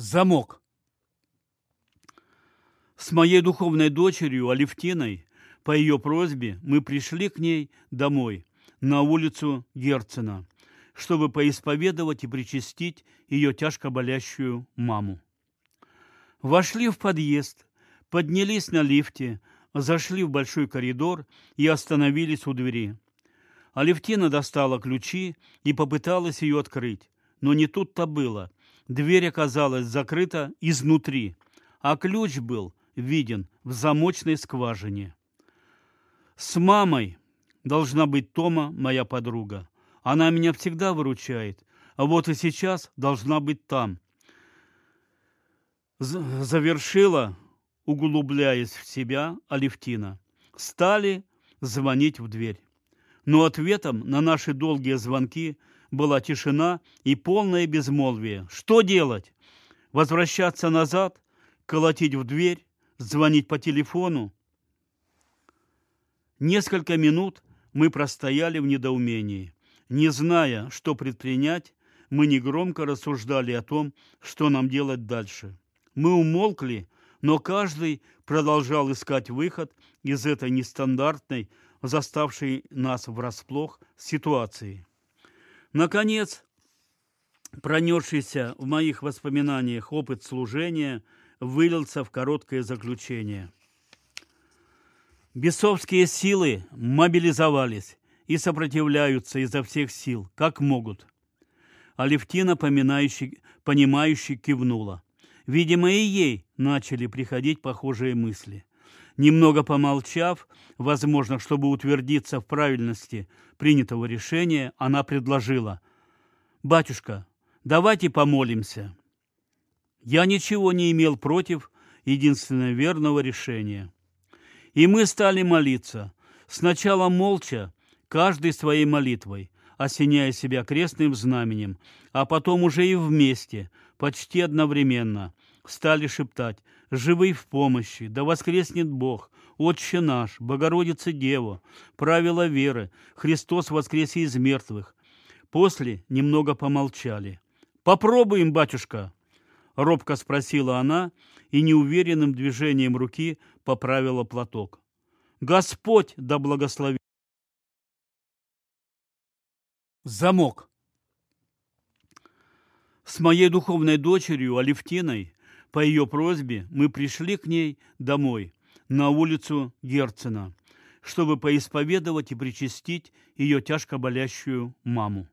Замок. С моей духовной дочерью Алевтиной по ее просьбе мы пришли к ней домой, на улицу Герцена, чтобы поисповедовать и причастить ее тяжко болящую маму. Вошли в подъезд, поднялись на лифте, зашли в большой коридор и остановились у двери. Алевтина достала ключи и попыталась ее открыть, но не тут-то было. Дверь оказалась закрыта изнутри, а ключ был виден в замочной скважине. С мамой должна быть Тома, моя подруга. Она меня всегда выручает, а вот и сейчас должна быть там. Завершила, углубляясь в себя, Алевтина. Стали звонить в дверь. Но ответом на наши долгие звонки была тишина и полное безмолвие. Что делать? Возвращаться назад? Колотить в дверь? Звонить по телефону? Несколько минут мы простояли в недоумении. Не зная, что предпринять, мы негромко рассуждали о том, что нам делать дальше. Мы умолкли, но каждый продолжал искать выход из этой нестандартной, заставшей нас врасплох ситуации. Наконец, пронесшийся в моих воспоминаниях опыт служения вылился в короткое заключение – Бесовские силы мобилизовались и сопротивляются изо всех сил, как могут. Алевтина, понимающе кивнула. Видимо, и ей начали приходить похожие мысли. Немного помолчав, возможно, чтобы утвердиться в правильности принятого решения, она предложила. «Батюшка, давайте помолимся». Я ничего не имел против единственно верного решения – и мы стали молиться. Сначала молча, каждый своей молитвой, осеняя себя крестным знаменем, а потом уже и вместе, почти одновременно, стали шептать «Живый в помощи, да воскреснет Бог, Отче наш, Богородица Дева, правила веры, Христос воскресе из мертвых». После немного помолчали. «Попробуем, батюшка!» — робко спросила она и неуверенным движением руки поправила платок. «Господь да благослови!» Замок. С моей духовной дочерью Алевтиной по ее просьбе мы пришли к ней домой, на улицу Герцена, чтобы поисповедовать и причастить ее тяжко болящую маму.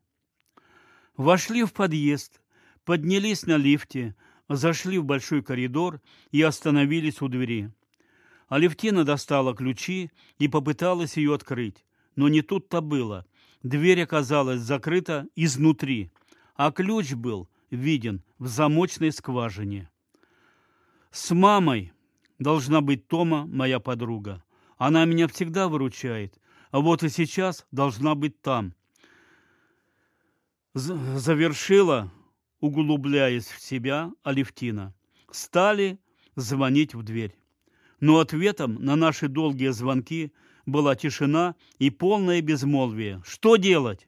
Вошли в подъезд, поднялись на лифте, зашли в большой коридор и остановились у двери. Алевтина достала ключи и попыталась ее открыть, но не тут-то было. Дверь оказалась закрыта изнутри, а ключ был виден в замочной скважине. С мамой должна быть Тома, моя подруга. Она меня всегда выручает, а вот и сейчас должна быть там. Завершила углубляясь в себя, Алевтина. Стали звонить в дверь. Но ответом на наши долгие звонки была тишина и полное безмолвие. Что делать?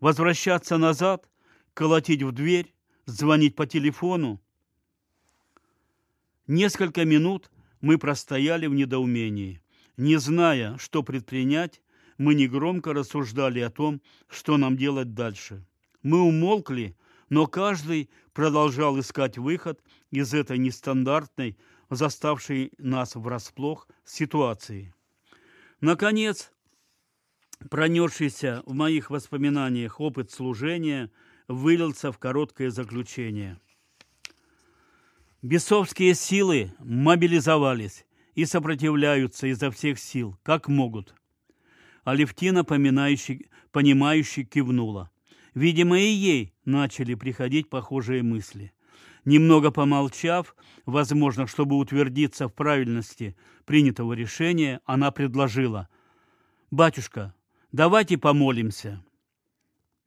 Возвращаться назад? Колотить в дверь? Звонить по телефону? Несколько минут мы простояли в недоумении. Не зная, что предпринять, мы негромко рассуждали о том, что нам делать дальше. Мы умолкли, но каждый продолжал искать выход из этой нестандартной, заставшей нас врасплох ситуации. Наконец, пронесшийся в моих воспоминаниях опыт служения вылился в короткое заключение. Бесовские силы мобилизовались и сопротивляются изо всех сил, как могут. Алевтина, понимающе кивнула. Видимо, и ей начали приходить похожие мысли. Немного помолчав, возможно, чтобы утвердиться в правильности принятого решения, она предложила. «Батюшка, давайте помолимся».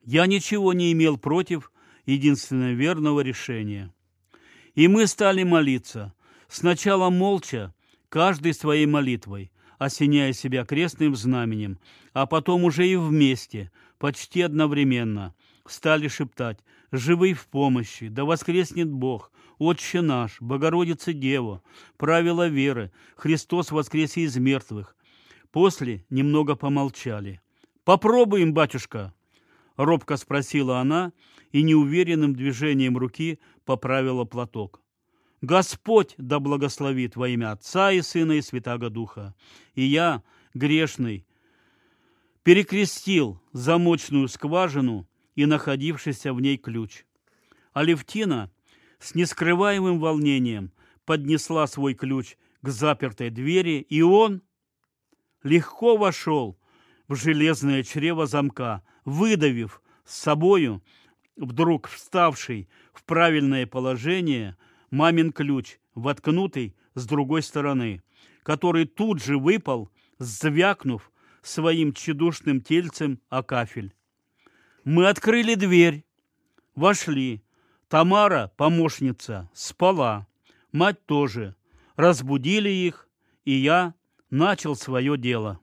Я ничего не имел против единственно верного решения. И мы стали молиться. Сначала молча, каждый своей молитвой, осеняя себя крестным знаменем, а потом уже и вместе, почти одновременно, стали шептать живый в помощи, да воскреснет Бог, Отче наш, Богородица Дева, правила веры, Христос воскресе из мертвых. После немного помолчали. «Попробуем, батюшка!» — робко спросила она и неуверенным движением руки поправила платок. «Господь да благословит во имя Отца и Сына и Святаго Духа. И я, грешный, перекрестил замочную скважину и находившийся в ней ключ. Алевтина с нескрываемым волнением поднесла свой ключ к запертой двери, и он легко вошел в железное чрево замка, выдавив с собою вдруг вставший в правильное положение мамин ключ, воткнутый с другой стороны, который тут же выпал, звякнув своим тщедушным тельцем о кафель. Мы открыли дверь, вошли. Тамара, помощница, спала, мать тоже. Разбудили их, и я начал свое дело.